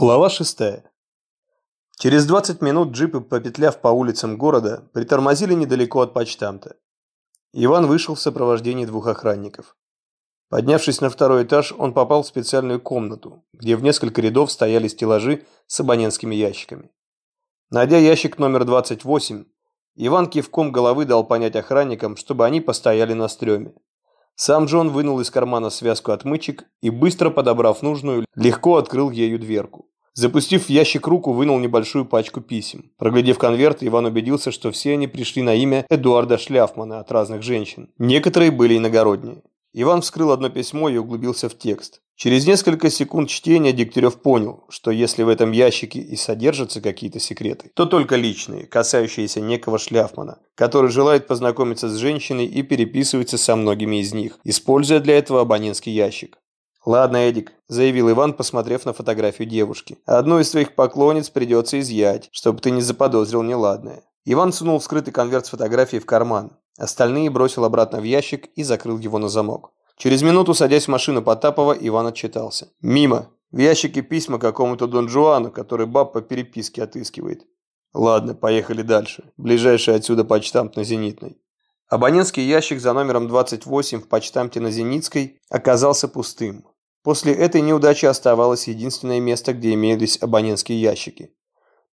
Глава 6. Через 20 минут джипы, попетляв по улицам города, притормозили недалеко от почтамта. Иван вышел в сопровождении двух охранников. Поднявшись на второй этаж, он попал в специальную комнату, где в несколько рядов стояли стеллажи с абонентскими ящиками. Найдя ящик номер 28, Иван кивком головы дал понять охранникам, чтобы они постояли на стреме. Сам Джон вынул из кармана связку отмычек и, быстро подобрав нужную, легко открыл ею дверку. Запустив в ящик руку, вынул небольшую пачку писем. Проглядев конверт, Иван убедился, что все они пришли на имя Эдуарда Шляфмана от разных женщин. Некоторые были иногородние. Иван вскрыл одно письмо и углубился в текст. Через несколько секунд чтения Дегтярев понял, что если в этом ящике и содержатся какие-то секреты, то только личные, касающиеся некого Шляфмана, который желает познакомиться с женщиной и переписывается со многими из них, используя для этого абонентский ящик. «Ладно, Эдик», – заявил Иван, посмотрев на фотографию девушки. «Одну из твоих поклонниц придется изъять, чтобы ты не заподозрил неладное». Иван сунул вскрытый конверт с фотографией в карман. Остальные бросил обратно в ящик и закрыл его на замок. Через минуту, садясь в машину Потапова, Иван отчитался. «Мимо. В ящике письма какому-то Дон Жуану, который баб по переписке отыскивает». «Ладно, поехали дальше. Ближайший отсюда почтамт на Зенитной». Абонентский ящик за номером 28 в почтамте на Зеницкой оказался пустым. После этой неудачи оставалось единственное место, где имелись абонентские ящики.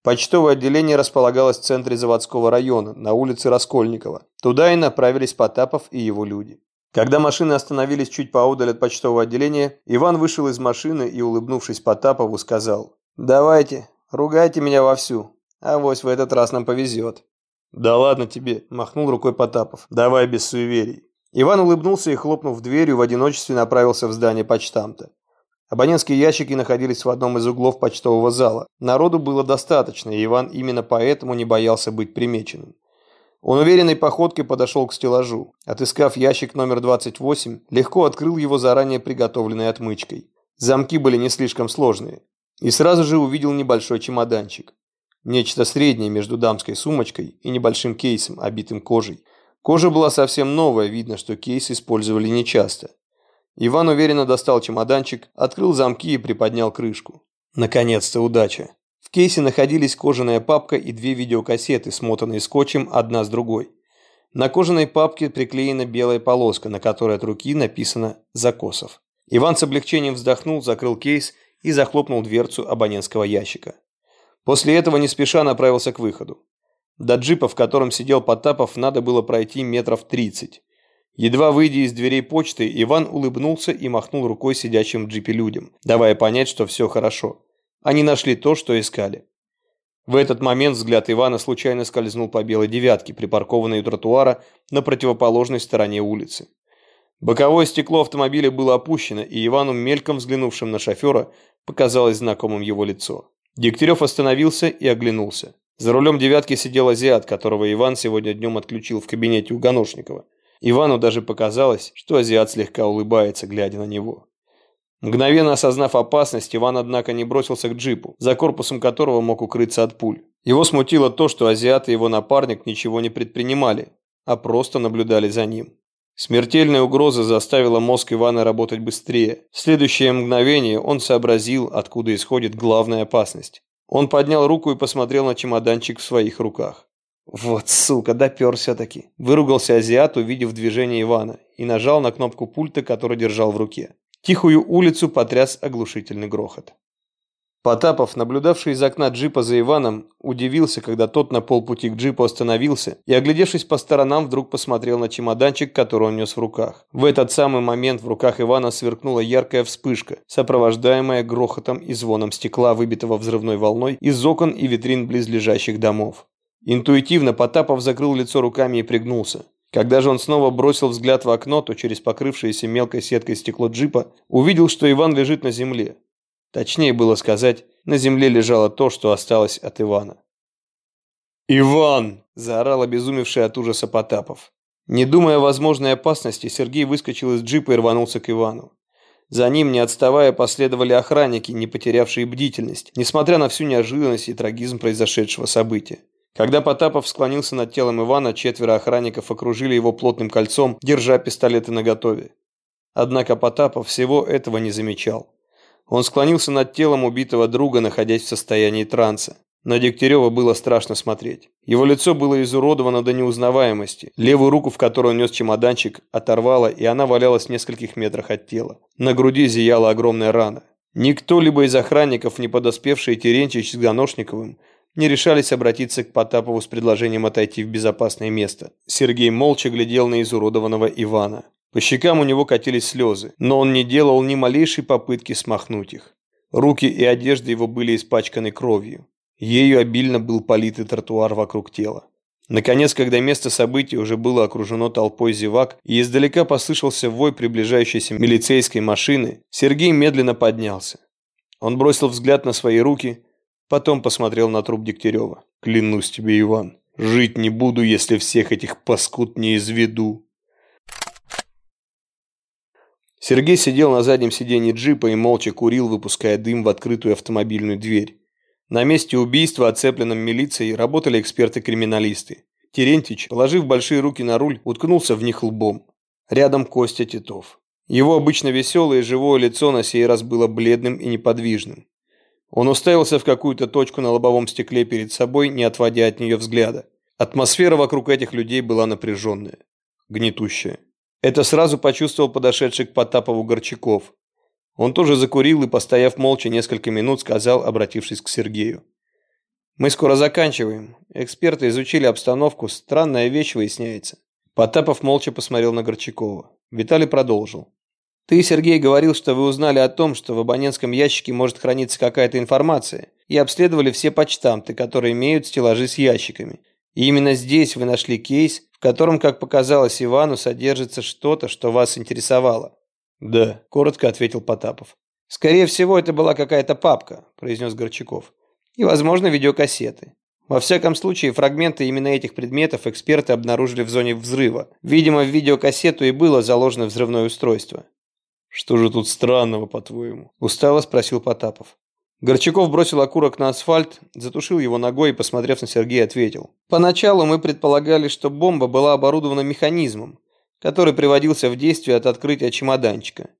Почтовое отделение располагалось в центре заводского района, на улице Раскольникова. Туда и направились Потапов и его люди. Когда машины остановились чуть поодаль от почтового отделения, Иван вышел из машины и, улыбнувшись Потапову, сказал «Давайте, ругайте меня вовсю, а вось в этот раз нам повезет». «Да ладно тебе», – махнул рукой Потапов, – «давай без суеверий». Иван улыбнулся и, хлопнув дверью, в одиночестве направился в здание почтамта. Абонентские ящики находились в одном из углов почтового зала. Народу было достаточно, и Иван именно поэтому не боялся быть примеченным. Он уверенной походкой подошел к стеллажу. Отыскав ящик номер 28, легко открыл его заранее приготовленной отмычкой. Замки были не слишком сложные. И сразу же увидел небольшой чемоданчик. Нечто среднее между дамской сумочкой и небольшим кейсом, обитым кожей. Кожа была совсем новая, видно, что кейс использовали нечасто. Иван уверенно достал чемоданчик, открыл замки и приподнял крышку. Наконец-то удача кейсе находились кожаная папка и две видеокассеты, смотанные скотчем одна с другой. На кожаной папке приклеена белая полоска, на которой от руки написано «Закосов». Иван с облегчением вздохнул, закрыл кейс и захлопнул дверцу абонентского ящика. После этого не спеша направился к выходу. До джипа, в котором сидел Потапов, надо было пройти метров тридцать. Едва выйдя из дверей почты, Иван улыбнулся и махнул рукой сидящим в джипе людям, давая понять, что все хорошо. Они нашли то, что искали. В этот момент взгляд Ивана случайно скользнул по белой девятке, припаркованной у тротуара на противоположной стороне улицы. Боковое стекло автомобиля было опущено, и Ивану, мельком взглянувшим на шофера, показалось знакомым его лицо. Дегтярев остановился и оглянулся. За рулем девятки сидел азиат, которого Иван сегодня днем отключил в кабинете у Ганошникова. Ивану даже показалось, что азиат слегка улыбается, глядя на него. Мгновенно осознав опасность, Иван, однако, не бросился к джипу, за корпусом которого мог укрыться от пуль. Его смутило то, что азиат и его напарник ничего не предпринимали, а просто наблюдали за ним. Смертельная угроза заставила мозг Ивана работать быстрее. В следующее мгновение он сообразил, откуда исходит главная опасность. Он поднял руку и посмотрел на чемоданчик в своих руках. «Вот сука, допер все-таки!» Выругался азиат, увидев движение Ивана, и нажал на кнопку пульта, который держал в руке. Тихую улицу потряс оглушительный грохот. Потапов, наблюдавший из окна джипа за Иваном, удивился, когда тот на полпути к джипу остановился и, оглядевшись по сторонам, вдруг посмотрел на чемоданчик, который он нес в руках. В этот самый момент в руках Ивана сверкнула яркая вспышка, сопровождаемая грохотом и звоном стекла, выбитого взрывной волной из окон и витрин близлежащих домов. Интуитивно Потапов закрыл лицо руками и пригнулся. Когда же он снова бросил взгляд в окно, то через покрывшееся мелкой сеткой стекло джипа увидел, что Иван лежит на земле. Точнее было сказать, на земле лежало то, что осталось от Ивана. «Иван!» – заорал обезумевший от ужаса Потапов. Не думая о возможной опасности, Сергей выскочил из джипа и рванулся к Ивану. За ним, не отставая, последовали охранники, не потерявшие бдительность, несмотря на всю неожиданность и трагизм произошедшего события. Когда Потапов склонился над телом Ивана, четверо охранников окружили его плотным кольцом, держа пистолеты наготове. Однако Потапов всего этого не замечал. Он склонился над телом убитого друга, находясь в состоянии транса. На Дегтярева было страшно смотреть. Его лицо было изуродовано до неузнаваемости. Левую руку, в которой он нес чемоданчик, оторвало, и она валялась в нескольких метрах от тела. На груди зияла огромная рана. Никто либо из охранников, не подоспевшие Терентьевич с Ганошниковым, не решались обратиться к Потапову с предложением отойти в безопасное место. Сергей молча глядел на изуродованного Ивана. По щекам у него катились слезы, но он не делал ни малейшей попытки смахнуть их. Руки и одежда его были испачканы кровью. Ею обильно был политый тротуар вокруг тела. Наконец, когда место события уже было окружено толпой зевак и издалека послышался вой приближающейся милицейской машины, Сергей медленно поднялся. Он бросил взгляд на свои руки, потом посмотрел на труп Дегтярева. «Клянусь тебе, Иван, жить не буду, если всех этих паскуд не изведу». Сергей сидел на заднем сиденье джипа и молча курил, выпуская дым в открытую автомобильную дверь. На месте убийства, оцепленном милицией, работали эксперты-криминалисты. Терентьич, положив большие руки на руль, уткнулся в них лбом. Рядом Костя Титов. Его обычно веселое и живое лицо на сей раз было бледным и неподвижным. Он уставился в какую-то точку на лобовом стекле перед собой, не отводя от нее взгляда. Атмосфера вокруг этих людей была напряженная, гнетущая. Это сразу почувствовал подошедший к Потапову Горчаков. Он тоже закурил и, постояв молча несколько минут, сказал, обратившись к Сергею. «Мы скоро заканчиваем. Эксперты изучили обстановку. Странная вещь выясняется». Потапов молча посмотрел на Горчакова. Виталий продолжил. «Ты, Сергей, говорил, что вы узнали о том, что в абонентском ящике может храниться какая-то информация, и обследовали все почтамты, которые имеют стеллажи с ящиками. И именно здесь вы нашли кейс, в котором, как показалось Ивану, содержится что-то, что вас интересовало. «Да», – коротко ответил Потапов. «Скорее всего, это была какая-то папка», – произнес Горчаков. «И, возможно, видеокассеты. Во всяком случае, фрагменты именно этих предметов эксперты обнаружили в зоне взрыва. Видимо, в видеокассету и было заложено взрывное устройство». «Что же тут странного, по-твоему?» – устало спросил Потапов. Горчаков бросил окурок на асфальт, затушил его ногой и, посмотрев на Сергея, ответил. «Поначалу мы предполагали, что бомба была оборудована механизмом, который приводился в действие от открытия чемоданчика.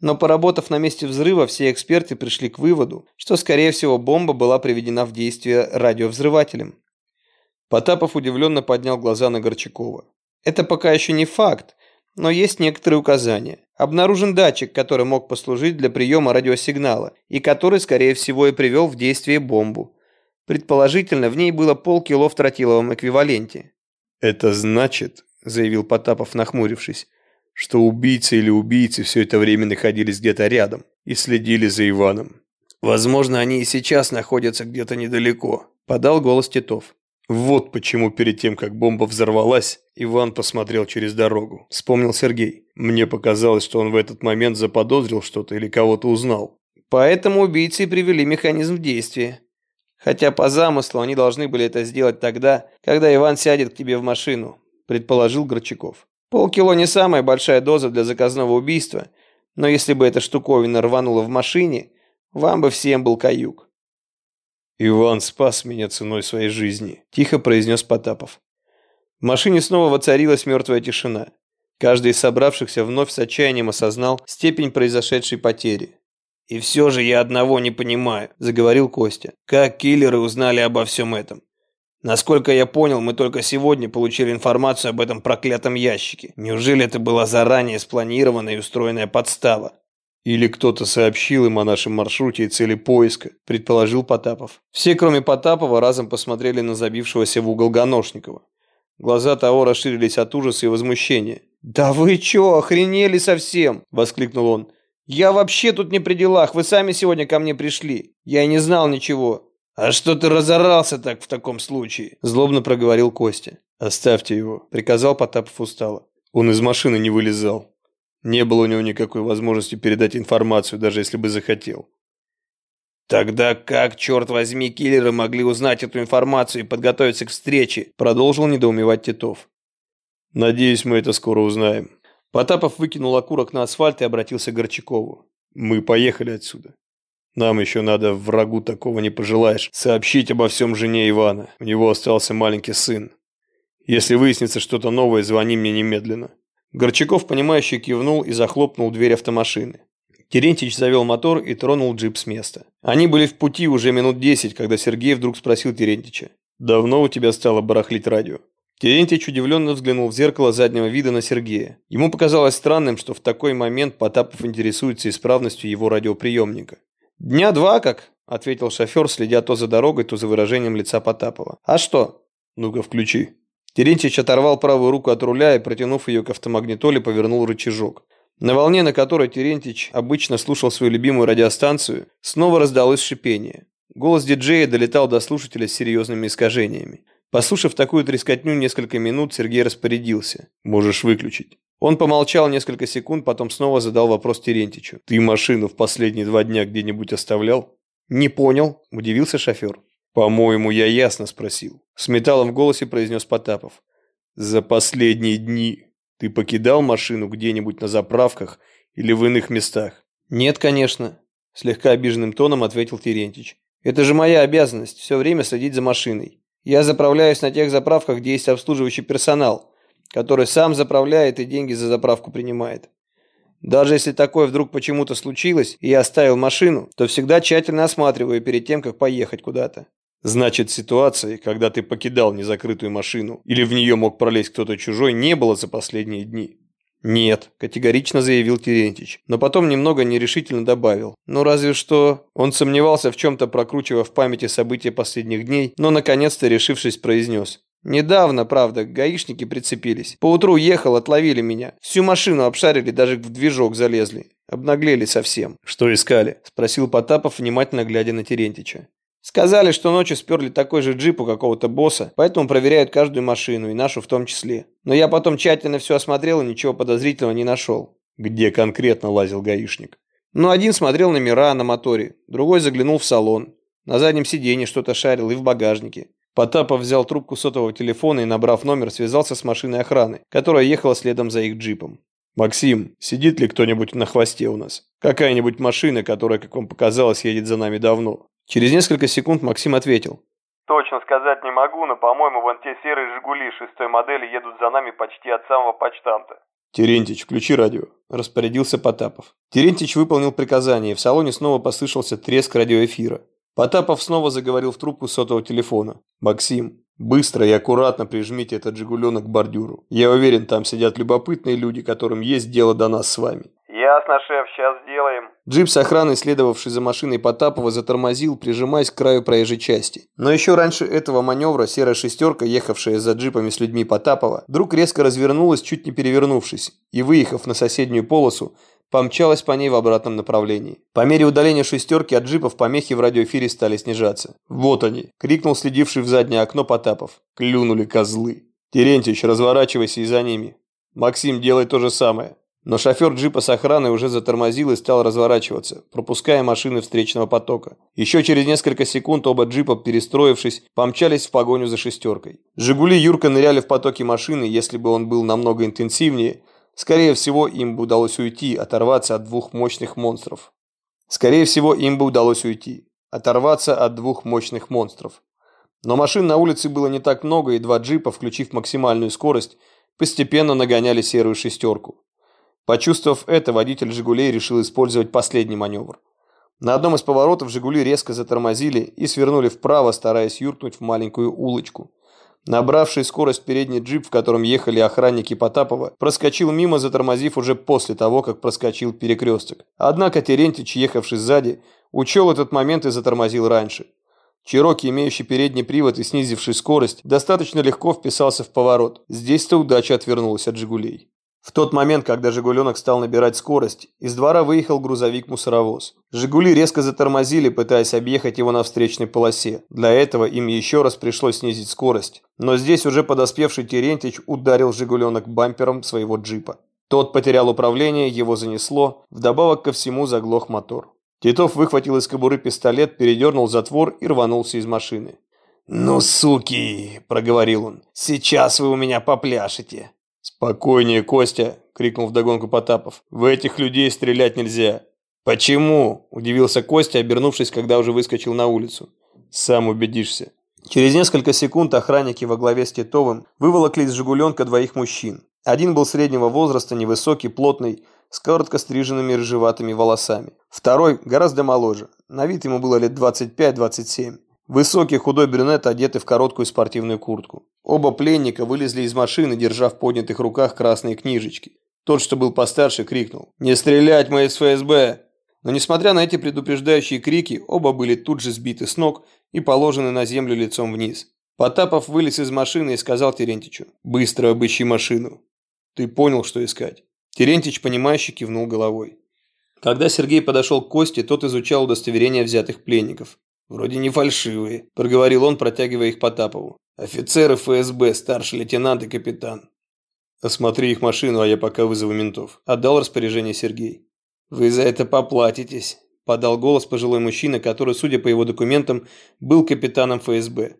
Но поработав на месте взрыва, все эксперты пришли к выводу, что, скорее всего, бомба была приведена в действие радиовзрывателем. Потапов удивленно поднял глаза на Горчакова. Это пока еще не факт, но есть некоторые указания. Обнаружен датчик, который мог послужить для приема радиосигнала, и который, скорее всего, и привел в действие бомбу. Предположительно, в ней было полкило в тротиловом эквиваленте. «Это значит, заявил Потапов, нахмурившись, что убийца или убийцы все это время находились где-то рядом и следили за Иваном. Возможно, они и сейчас находятся где-то недалеко, подал голос Титов. Вот почему перед тем, как бомба взорвалась, Иван посмотрел через дорогу. Вспомнил Сергей. Мне показалось, что он в этот момент заподозрил что-то или кого-то узнал. Поэтому убийцы привели механизм в действие. Хотя по замыслу они должны были это сделать тогда, когда Иван сядет к тебе в машину предположил Горчаков. Полкило не самая большая доза для заказного убийства, но если бы эта штуковина рванула в машине, вам бы всем был каюк. «Иван спас меня ценой своей жизни», – тихо произнес Потапов. В машине снова воцарилась мертвая тишина. Каждый из собравшихся вновь с отчаянием осознал степень произошедшей потери. «И все же я одного не понимаю», – заговорил Костя. «Как киллеры узнали обо всем этом? Насколько я понял, мы только сегодня получили информацию об этом проклятом ящике. Неужели это была заранее спланированная и устроенная подстава? Или кто-то сообщил им о нашем маршруте и цели поиска, предположил Потапов. Все, кроме Потапова, разом посмотрели на забившегося в угол Ганошникова. Глаза того расширились от ужаса и возмущения. «Да вы чё, охренели совсем?» – воскликнул он. «Я вообще тут не при делах, вы сами сегодня ко мне пришли. Я и не знал ничего. «А что ты разорался так в таком случае?» – злобно проговорил Костя. «Оставьте его», – приказал Потапов устало. Он из машины не вылезал. Не было у него никакой возможности передать информацию, даже если бы захотел. «Тогда как, черт возьми, киллеры могли узнать эту информацию и подготовиться к встрече?» – продолжил недоумевать Титов. «Надеюсь, мы это скоро узнаем». Потапов выкинул окурок на асфальт и обратился к Горчакову. «Мы поехали отсюда. Нам еще надо, врагу такого не пожелаешь, сообщить обо всем жене Ивана. У него остался маленький сын. Если выяснится что-то новое, звони мне немедленно». Горчаков, понимающе кивнул и захлопнул дверь автомашины. Терентьевич завел мотор и тронул джип с места. Они были в пути уже минут десять, когда Сергей вдруг спросил Терентьича. «Давно у тебя стало барахлить радио?» Терентьевич удивленно взглянул в зеркало заднего вида на Сергея. Ему показалось странным, что в такой момент Потапов интересуется исправностью его радиоприемника. «Дня два как?» – ответил шофер, следя то за дорогой, то за выражением лица Потапова. «А что?» «Ну-ка, включи». Терентьевич оторвал правую руку от руля и, протянув ее к автомагнитоле, повернул рычажок. На волне, на которой Терентьевич обычно слушал свою любимую радиостанцию, снова раздалось шипение. Голос диджея долетал до слушателя с серьезными искажениями. Послушав такую трескотню несколько минут, Сергей распорядился. «Можешь выключить». Он помолчал несколько секунд, потом снова задал вопрос Терентичу. «Ты машину в последние два дня где-нибудь оставлял?» «Не понял», – удивился шофер. «По-моему, я ясно спросил». С металлом в голосе произнес Потапов. «За последние дни ты покидал машину где-нибудь на заправках или в иных местах?» «Нет, конечно», – слегка обиженным тоном ответил Терентич. «Это же моя обязанность – все время следить за машиной. Я заправляюсь на тех заправках, где есть обслуживающий персонал, который сам заправляет и деньги за заправку принимает. Даже если такое вдруг почему-то случилось, и я оставил машину, то всегда тщательно осматриваю перед тем, как поехать куда-то. Значит, ситуации, когда ты покидал незакрытую машину или в нее мог пролезть кто-то чужой, не было за последние дни. «Нет», – категорично заявил Терентьич, но потом немного нерешительно добавил. «Ну разве что...» Он сомневался в чем-то, прокручивая в памяти события последних дней, но наконец-то, решившись, произнес. «Недавно, правда, гаишники прицепились. Поутру ехал, отловили меня. Всю машину обшарили, даже в движок залезли. Обнаглели совсем». «Что искали?» – спросил Потапов, внимательно глядя на Терентича. Сказали, что ночью сперли такой же джип у какого-то босса, поэтому проверяют каждую машину, и нашу в том числе. Но я потом тщательно все осмотрел и ничего подозрительного не нашел. Где конкретно лазил гаишник? Ну, один смотрел номера на моторе, другой заглянул в салон. На заднем сиденье что-то шарил и в багажнике. Потапов взял трубку сотового телефона и, набрав номер, связался с машиной охраны, которая ехала следом за их джипом. «Максим, сидит ли кто-нибудь на хвосте у нас? Какая-нибудь машина, которая, как вам показалось, едет за нами давно?» Через несколько секунд Максим ответил. Точно сказать не могу, но, по-моему, вон те серые «Жигули» шестой модели едут за нами почти от самого почтамта. «Терентич, включи радио», – распорядился Потапов. Терентич выполнил приказание, и в салоне снова послышался треск радиоэфира. Потапов снова заговорил в трубку сотового телефона. «Максим, быстро и аккуратно прижмите этот «Жигуленок» к бордюру. Я уверен, там сидят любопытные люди, которым есть дело до нас с вами. «Ясно, шеф, сейчас сделаем». Джип с охраной, следовавший за машиной Потапова, затормозил, прижимаясь к краю проезжей части. Но еще раньше этого маневра серая шестерка, ехавшая за джипами с людьми Потапова, вдруг резко развернулась, чуть не перевернувшись, и, выехав на соседнюю полосу, помчалась по ней в обратном направлении. По мере удаления шестерки от джипов помехи в радиоэфире стали снижаться. «Вот они!» – крикнул следивший в заднее окно Потапов. «Клюнули козлы!» «Терентьевич, разворачивайся и за ними!» «Максим, делай то же самое!» Но шофер джипа с охраной уже затормозил и стал разворачиваться, пропуская машины встречного потока. Еще через несколько секунд оба джипа, перестроившись, помчались в погоню за шестеркой. «Жигули» Юрка ныряли в потоке машины, если бы он был намного интенсивнее, скорее всего, им бы удалось уйти, оторваться от двух мощных монстров. Скорее всего, им бы удалось уйти, оторваться от двух мощных монстров. Но машин на улице было не так много, и два джипа, включив максимальную скорость, постепенно нагоняли серую шестерку. Почувствовав это, водитель «Жигулей» решил использовать последний маневр. На одном из поворотов «Жигули» резко затормозили и свернули вправо, стараясь юркнуть в маленькую улочку. Набравший скорость передний джип, в котором ехали охранники Потапова, проскочил мимо, затормозив уже после того, как проскочил перекресток. Однако Терентьич, ехавший сзади, учел этот момент и затормозил раньше. Чироки, имеющий передний привод и снизивший скорость, достаточно легко вписался в поворот. Здесь-то удача отвернулась от «Жигулей». В тот момент, когда «Жигуленок» стал набирать скорость, из двора выехал грузовик-мусоровоз. «Жигули» резко затормозили, пытаясь объехать его на встречной полосе. Для этого им еще раз пришлось снизить скорость. Но здесь уже подоспевший Терентьич ударил «Жигуленок» бампером своего джипа. Тот потерял управление, его занесло, вдобавок ко всему заглох мотор. Титов выхватил из кобуры пистолет, передернул затвор и рванулся из машины. «Ну, суки!» – проговорил он. «Сейчас вы у меня попляшете!» «Спокойнее, Костя!» – крикнул вдогонку Потапов. «В этих людей стрелять нельзя!» «Почему?» – удивился Костя, обернувшись, когда уже выскочил на улицу. «Сам убедишься». Через несколько секунд охранники во главе с Титовым выволокли из «Жигуленка» двоих мужчин. Один был среднего возраста, невысокий, плотный, с коротко стриженными рыжеватыми волосами. Второй гораздо моложе, на вид ему было лет 25-27. Высокий худой брюнет, одетый в короткую спортивную куртку. Оба пленника вылезли из машины, держа в поднятых руках красные книжечки. Тот, что был постарше, крикнул «Не стрелять, мы из ФСБ!» Но несмотря на эти предупреждающие крики, оба были тут же сбиты с ног и положены на землю лицом вниз. Потапов вылез из машины и сказал Терентичу «Быстро обыщи машину». «Ты понял, что искать?» Терентич, понимающе кивнул головой. Когда Сергей подошел к Косте, тот изучал удостоверения взятых пленников. «Вроде не фальшивые», – проговорил он, протягивая их Потапову. «Офицеры ФСБ, старший лейтенант и капитан». «Осмотри их машину, а я пока вызову ментов», – отдал распоряжение Сергей. «Вы за это поплатитесь», – подал голос пожилой мужчина, который, судя по его документам, был капитаном ФСБ.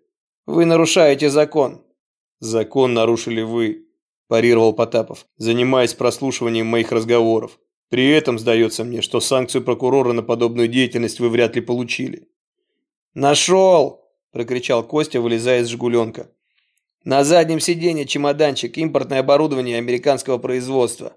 «Вы нарушаете закон». «Закон нарушили вы», парировал Потапов, занимаясь прослушиванием моих разговоров. При этом сдается мне, что санкцию прокурора на подобную деятельность вы вряд ли получили. «Нашел!» – прокричал Костя, вылезая из «Жигуленка». «На заднем сиденье чемоданчик, импортное оборудование американского производства.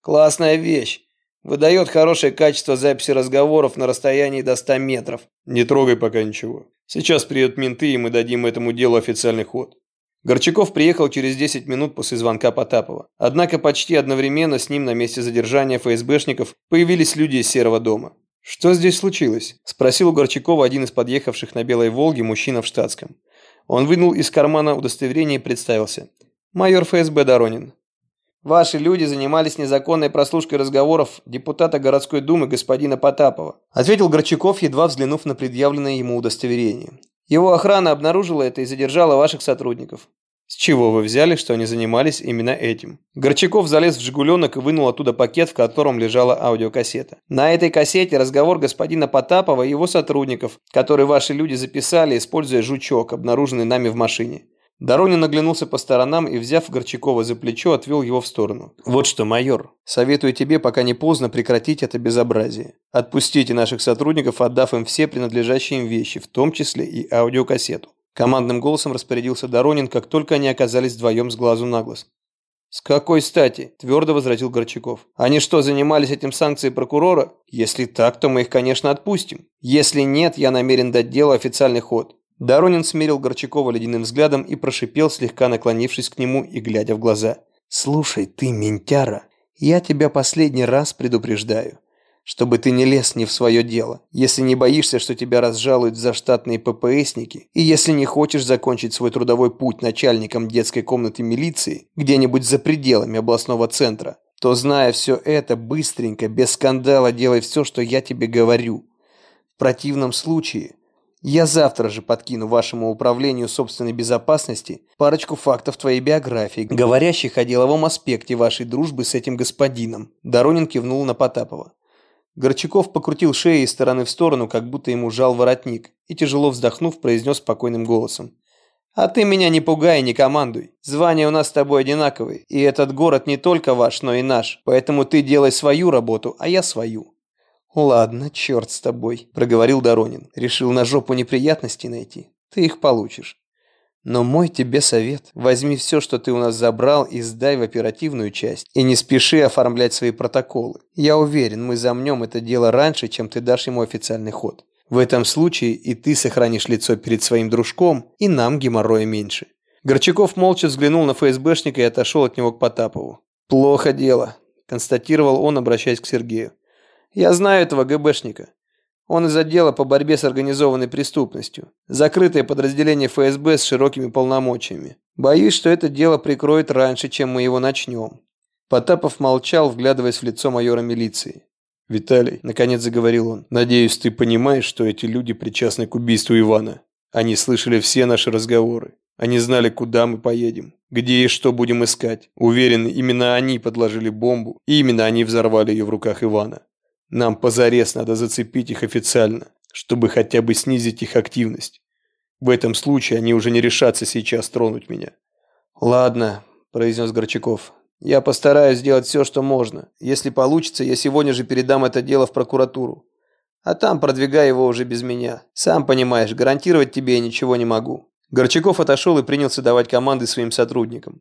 Классная вещь. Выдает хорошее качество записи разговоров на расстоянии до 100 метров. Не трогай пока ничего. Сейчас приедут менты, и мы дадим этому делу официальный ход. Горчаков приехал через 10 минут после звонка Потапова. Однако почти одновременно с ним на месте задержания ФСБшников появились люди из Серого дома. «Что здесь случилось?» – спросил у Горчакова один из подъехавших на Белой Волге мужчина в штатском. Он вынул из кармана удостоверение и представился. «Майор ФСБ Доронин». «Ваши люди занимались незаконной прослушкой разговоров депутата городской думы господина Потапова», ответил Горчаков, едва взглянув на предъявленное ему удостоверение. Его охрана обнаружила это и задержала ваших сотрудников. С чего вы взяли, что они занимались именно этим? Горчаков залез в «Жигуленок» и вынул оттуда пакет, в котором лежала аудиокассета. На этой кассете разговор господина Потапова и его сотрудников, который ваши люди записали, используя жучок, обнаруженный нами в машине. Доронин оглянулся по сторонам и, взяв Горчакова за плечо, отвел его в сторону. «Вот что, майор, советую тебе, пока не поздно, прекратить это безобразие. Отпустите наших сотрудников, отдав им все принадлежащие им вещи, в том числе и аудиокассету». Командным голосом распорядился Доронин, как только они оказались вдвоем с глазу на глаз. «С какой стати?» – твердо возразил Горчаков. «Они что, занимались этим санкцией прокурора? Если так, то мы их, конечно, отпустим. Если нет, я намерен дать делу официальный ход. Доронин смерил Горчакова ледяным взглядом и прошипел, слегка наклонившись к нему и глядя в глаза. «Слушай, ты, ментяра, я тебя последний раз предупреждаю, чтобы ты не лез не в свое дело, если не боишься, что тебя разжалуют за штатные ППСники, и если не хочешь закончить свой трудовой путь начальником детской комнаты милиции где-нибудь за пределами областного центра, то, зная все это, быстренько, без скандала делай все, что я тебе говорю. В противном случае я завтра же подкину вашему управлению собственной безопасности парочку фактов твоей биографии, говорящих о деловом аспекте вашей дружбы с этим господином. Доронин кивнул на Потапова. Горчаков покрутил шею из стороны в сторону, как будто ему жал воротник, и, тяжело вздохнув, произнес спокойным голосом. «А ты меня не пугай не командуй. Звания у нас с тобой одинаковые, и этот город не только ваш, но и наш. Поэтому ты делай свою работу, а я свою. «Ладно, черт с тобой», – проговорил Доронин. «Решил на жопу неприятностей найти. Ты их получишь. Но мой тебе совет. Возьми все, что ты у нас забрал, и сдай в оперативную часть. И не спеши оформлять свои протоколы. Я уверен, мы замнем это дело раньше, чем ты дашь ему официальный ход. В этом случае и ты сохранишь лицо перед своим дружком, и нам геморроя меньше». Горчаков молча взглянул на ФСБшника и отошел от него к Потапову. «Плохо дело», – констатировал он, обращаясь к Сергею. Я знаю этого ГБшника. Он из отдела по борьбе с организованной преступностью. Закрытое подразделение ФСБ с широкими полномочиями. Боюсь, что это дело прикроет раньше, чем мы его начнем». Потапов молчал, вглядываясь в лицо майора милиции. «Виталий», – наконец заговорил он, – «надеюсь, ты понимаешь, что эти люди причастны к убийству Ивана. Они слышали все наши разговоры. Они знали, куда мы поедем, где и что будем искать. Уверен, именно они подложили бомбу, и именно они взорвали ее в руках Ивана. Нам позарез надо зацепить их официально, чтобы хотя бы снизить их активность. В этом случае они уже не решатся сейчас тронуть меня. «Ладно», – произнес Горчаков. «Я постараюсь сделать все, что можно. Если получится, я сегодня же передам это дело в прокуратуру. А там продвигай его уже без меня. Сам понимаешь, гарантировать тебе я ничего не могу». Горчаков отошел и принялся давать команды своим сотрудникам.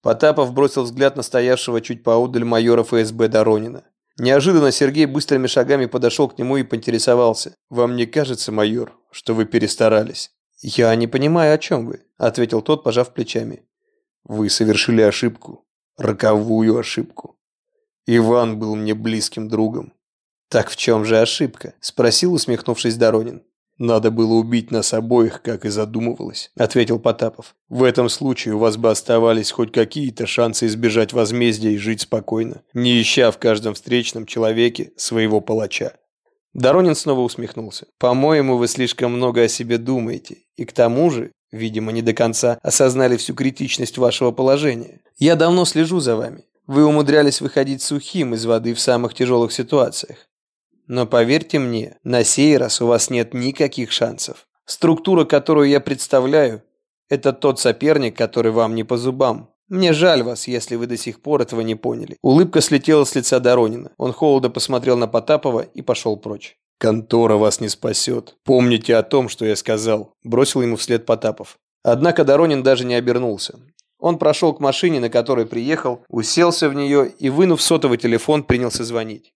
Потапов бросил взгляд на стоявшего чуть поодаль майора ФСБ Доронина. Неожиданно Сергей быстрыми шагами подошел к нему и поинтересовался. «Вам не кажется, майор, что вы перестарались?» «Я не понимаю, о чем вы», – ответил тот, пожав плечами. «Вы совершили ошибку. Роковую ошибку. Иван был мне близким другом». «Так в чем же ошибка?» – спросил, усмехнувшись Доронин. «Надо было убить нас обоих, как и задумывалось», – ответил Потапов. «В этом случае у вас бы оставались хоть какие-то шансы избежать возмездия и жить спокойно, не ища в каждом встречном человеке своего палача». Доронин снова усмехнулся. «По-моему, вы слишком много о себе думаете. И к тому же, видимо, не до конца осознали всю критичность вашего положения. Я давно слежу за вами. Вы умудрялись выходить сухим из воды в самых тяжелых ситуациях. Но поверьте мне, на сей раз у вас нет никаких шансов. Структура, которую я представляю, это тот соперник, который вам не по зубам. Мне жаль вас, если вы до сих пор этого не поняли. Улыбка слетела с лица Доронина. Он холодно посмотрел на Потапова и пошел прочь. «Контора вас не спасет. Помните о том, что я сказал», – бросил ему вслед Потапов. Однако Доронин даже не обернулся. Он прошел к машине, на которой приехал, уселся в нее и, вынув сотовый телефон, принялся звонить.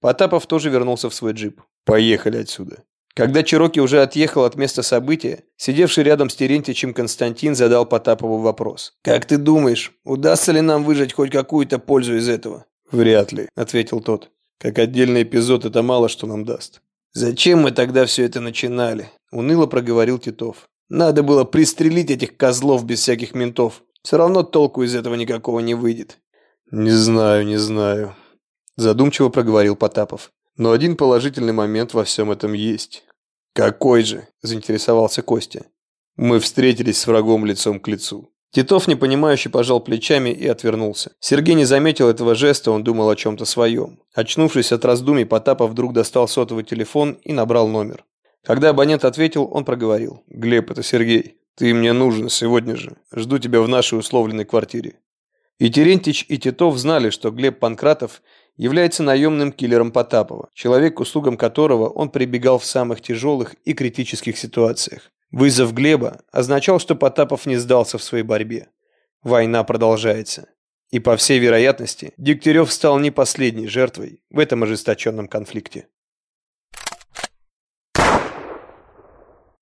Потапов тоже вернулся в свой джип. «Поехали отсюда». Когда Чироки уже отъехал от места события, сидевший рядом с Терентьичем Константин задал Потапову вопрос. «Как ты думаешь, удастся ли нам выжать хоть какую-то пользу из этого?» «Вряд ли», – ответил тот. «Как отдельный эпизод это мало что нам даст». «Зачем мы тогда все это начинали?» – уныло проговорил Титов. «Надо было пристрелить этих козлов без всяких ментов. Все равно толку из этого никакого не выйдет». «Не знаю, не знаю», задумчиво проговорил Потапов. Но один положительный момент во всем этом есть. Какой же? заинтересовался Костя. Мы встретились с врагом лицом к лицу. Титов непонимающе пожал плечами и отвернулся. Сергей не заметил этого жеста, он думал о чем-то своем. Очнувшись от раздумий, Потапов вдруг достал сотовый телефон и набрал номер. Когда абонент ответил, он проговорил. «Глеб, это Сергей. Ты мне нужен сегодня же. Жду тебя в нашей условленной квартире». И Терентич, и Титов знали, что Глеб Панкратов является наемным киллером Потапова, человек, к услугам которого он прибегал в самых тяжелых и критических ситуациях. Вызов Глеба означал, что Потапов не сдался в своей борьбе. Война продолжается. И по всей вероятности, Дегтярев стал не последней жертвой в этом ожесточенном конфликте.